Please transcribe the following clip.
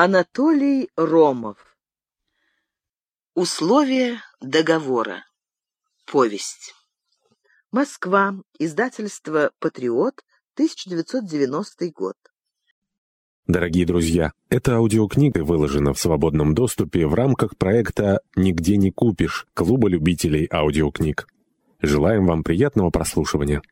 Анатолий Ромов. Условия договора. Повесть. Москва. Издательство «Патриот», 1990 год. Дорогие друзья, эта аудиокнига выложена в свободном доступе в рамках проекта «Нигде не купишь» Клуба любителей аудиокниг. Желаем вам приятного прослушивания.